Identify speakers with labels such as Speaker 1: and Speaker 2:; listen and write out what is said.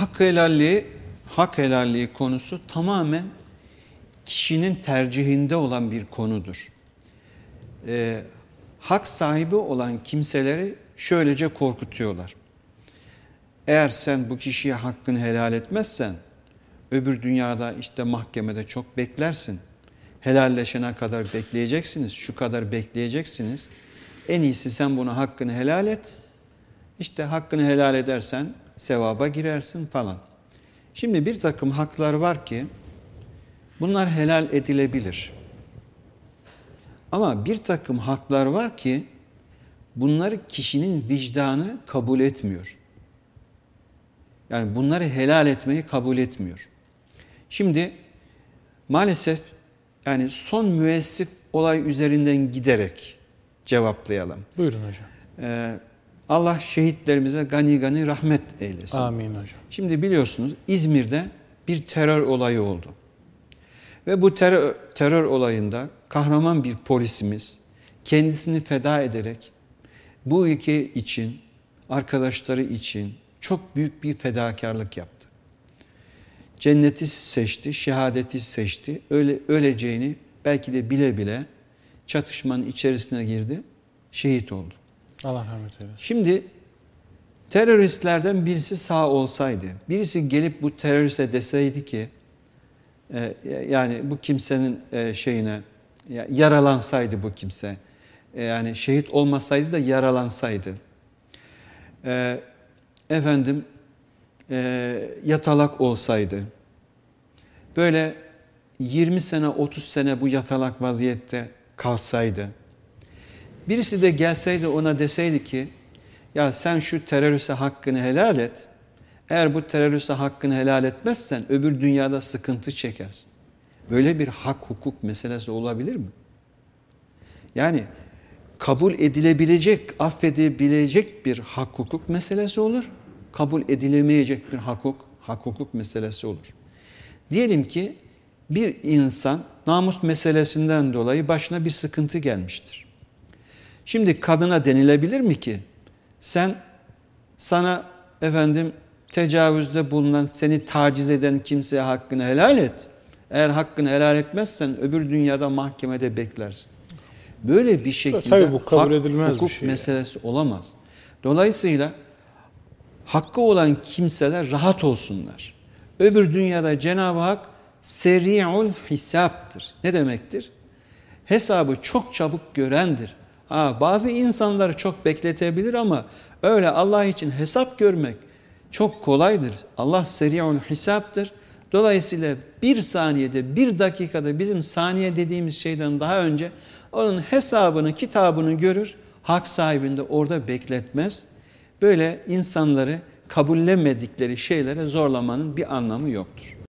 Speaker 1: hak helalliği, hak helalliği konusu tamamen kişinin tercihinde olan bir konudur. Ee, hak sahibi olan kimseleri şöylece korkutuyorlar. Eğer sen bu kişiye hakkını helal etmezsen öbür dünyada işte mahkemede çok beklersin. Helalleşene kadar bekleyeceksiniz, şu kadar bekleyeceksiniz. En iyisi sen bunu hakkını helal et. İşte hakkını helal edersen sevaba girersin falan. Şimdi bir takım haklar var ki bunlar helal edilebilir. Ama bir takım haklar var ki bunları kişinin vicdanı kabul etmiyor. Yani bunları helal etmeyi kabul etmiyor. Şimdi maalesef yani son müessif olay üzerinden giderek cevaplayalım.
Speaker 2: Buyurun hocam.
Speaker 1: Ee, Allah şehitlerimize gani gani rahmet eylesin.
Speaker 2: Amin hocam.
Speaker 1: Şimdi biliyorsunuz İzmir'de bir terör olayı oldu. Ve bu terör, terör olayında kahraman bir polisimiz kendisini feda ederek bu ülke için, arkadaşları için çok büyük bir fedakarlık yaptı. Cenneti seçti, şehadeti seçti. Öyle öleceğini belki de bile bile çatışmanın içerisine girdi, şehit oldu.
Speaker 2: Allah rahmet eylesin.
Speaker 1: Şimdi teröristlerden birisi sağ olsaydı, birisi gelip bu teröriste deseydi ki, e, yani bu kimsenin e, şeyine ya, yaralansaydı bu kimse, e, yani şehit olmasaydı da yaralansaydı, e, efendim e, yatalak olsaydı, böyle 20 sene 30 sene bu yatalak vaziyette kalsaydı, birisi de gelseydi ona deseydi ki ya sen şu teröriste hakkını helal et. Eğer bu teröriste hakkını helal etmezsen öbür dünyada sıkıntı çekersin. Böyle bir hak hukuk meselesi olabilir mi? Yani kabul edilebilecek, affedebilecek bir hak hukuk meselesi olur. Kabul edilemeyecek bir hak hukuk, hak hukuk meselesi olur. Diyelim ki bir insan namus meselesinden dolayı başına bir sıkıntı gelmiştir. Şimdi kadına denilebilir mi ki sen sana efendim tecavüzde bulunan seni taciz eden kimseye hakkını helal et. Eğer hakkını helal etmezsen öbür dünyada mahkemede beklersin. Böyle bir şekilde
Speaker 2: Tabii bu kabul
Speaker 1: hak,
Speaker 2: edilmez bir
Speaker 1: hukuk
Speaker 2: şey
Speaker 1: meselesi olamaz. Dolayısıyla hakkı olan kimseler rahat olsunlar. Öbür dünyada Cenab-ı Hak seri'ul hisaptır. Ne demektir? Hesabı çok çabuk görendir. Ha, bazı insanları çok bekletebilir ama öyle Allah için hesap görmek çok kolaydır. Allah seri'ul hisaptır. Dolayısıyla bir saniyede, bir dakikada bizim saniye dediğimiz şeyden daha önce onun hesabını, kitabını görür. Hak sahibinde orada bekletmez. Böyle insanları kabullenmedikleri şeylere zorlamanın bir anlamı yoktur.